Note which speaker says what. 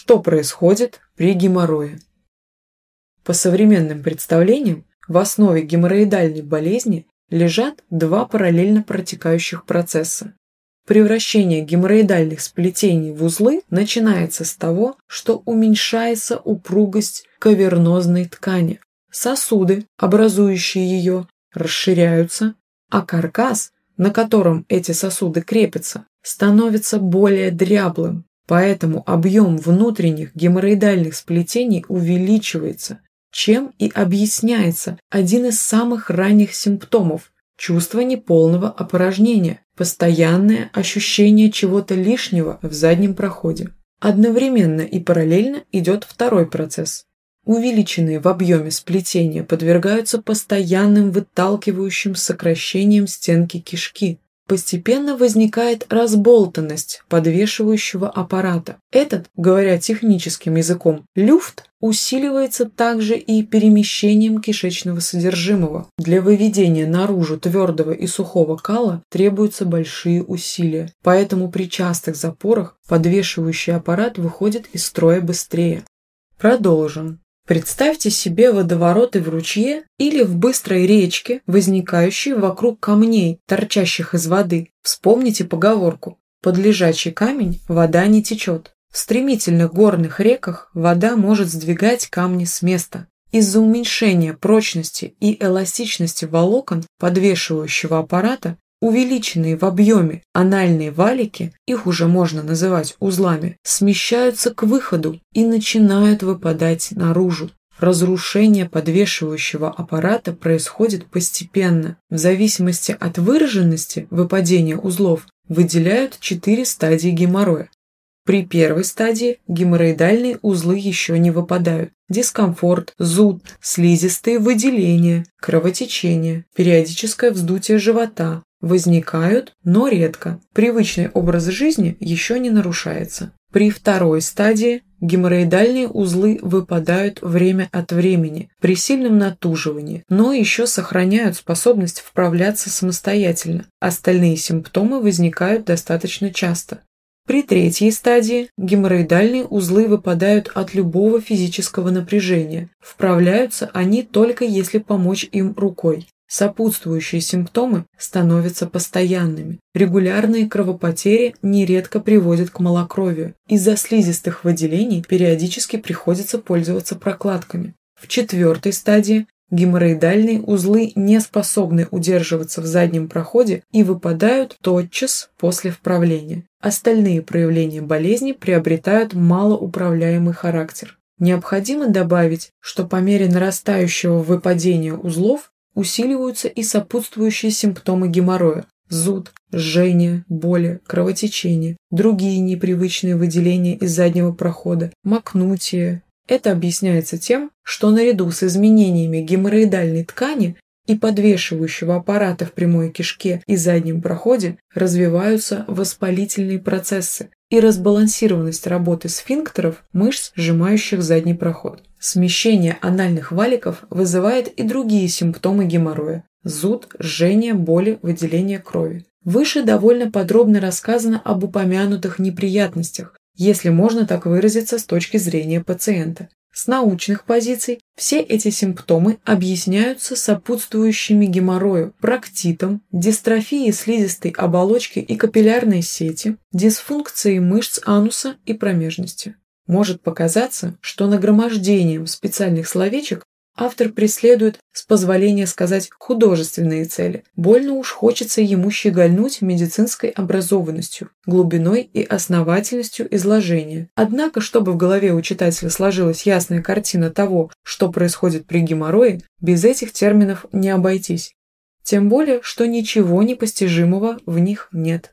Speaker 1: что происходит при геморрое. По современным представлениям, в основе геморроидальной болезни лежат два параллельно протекающих процесса. Превращение геморроидальных сплетений в узлы начинается с того, что уменьшается упругость кавернозной ткани. Сосуды, образующие ее, расширяются, а каркас, на котором эти сосуды крепятся, становится более дряблым, поэтому объем внутренних геморроидальных сплетений увеличивается, чем и объясняется один из самых ранних симптомов – чувство неполного опорожнения, постоянное ощущение чего-то лишнего в заднем проходе. Одновременно и параллельно идет второй процесс. Увеличенные в объеме сплетения подвергаются постоянным выталкивающим сокращениям стенки кишки, постепенно возникает разболтанность подвешивающего аппарата. Этот, говоря техническим языком, люфт усиливается также и перемещением кишечного содержимого. Для выведения наружу твердого и сухого кала требуются большие усилия, поэтому при частых запорах подвешивающий аппарат выходит из строя быстрее. Продолжим. Представьте себе водовороты в ручье или в быстрой речке, возникающей вокруг камней, торчащих из воды. Вспомните поговорку «Под лежачий камень вода не течет». В стремительных горных реках вода может сдвигать камни с места. Из-за уменьшения прочности и эластичности волокон подвешивающего аппарата Увеличенные в объеме анальные валики, их уже можно называть узлами, смещаются к выходу и начинают выпадать наружу. Разрушение подвешивающего аппарата происходит постепенно. В зависимости от выраженности выпадения узлов выделяют четыре стадии геморроя. При первой стадии геморроидальные узлы еще не выпадают. Дискомфорт, зуд, слизистые выделения, кровотечение, периодическое вздутие живота, возникают, но редко. Привычный образ жизни еще не нарушается. При второй стадии геморроидальные узлы выпадают время от времени при сильном натуживании, но еще сохраняют способность вправляться самостоятельно. Остальные симптомы возникают достаточно часто. При третьей стадии геморроидальные узлы выпадают от любого физического напряжения. Вправляются они только если помочь им рукой. Сопутствующие симптомы становятся постоянными. Регулярные кровопотери нередко приводят к малокровию. Из-за слизистых выделений периодически приходится пользоваться прокладками. В четвертой стадии геморроидальные узлы не способны удерживаться в заднем проходе и выпадают тотчас после вправления. Остальные проявления болезни приобретают малоуправляемый характер. Необходимо добавить, что по мере нарастающего выпадения узлов усиливаются и сопутствующие симптомы геморроя – зуд, жжение, боли, кровотечение, другие непривычные выделения из заднего прохода, макнутие. Это объясняется тем, что наряду с изменениями геморроидальной ткани и подвешивающего аппарата в прямой кишке и заднем проходе развиваются воспалительные процессы и разбалансированность работы сфинктеров мышц, сжимающих задний проход. Смещение анальных валиков вызывает и другие симптомы геморроя – зуд, жжение, боли, выделение крови. Выше довольно подробно рассказано об упомянутых неприятностях, если можно так выразиться с точки зрения пациента. С научных позиций все эти симптомы объясняются сопутствующими геморрою, проктитом, дистрофией слизистой оболочки и капиллярной сети, дисфункцией мышц ануса и промежности. Может показаться, что нагромождением специальных словечек автор преследует, с позволения сказать, художественные цели. Больно уж хочется ему щегольнуть медицинской образованностью, глубиной и основательностью изложения. Однако, чтобы в голове у читателя сложилась ясная картина того, что происходит при геморрое, без этих терминов не обойтись. Тем более, что ничего непостижимого в них нет.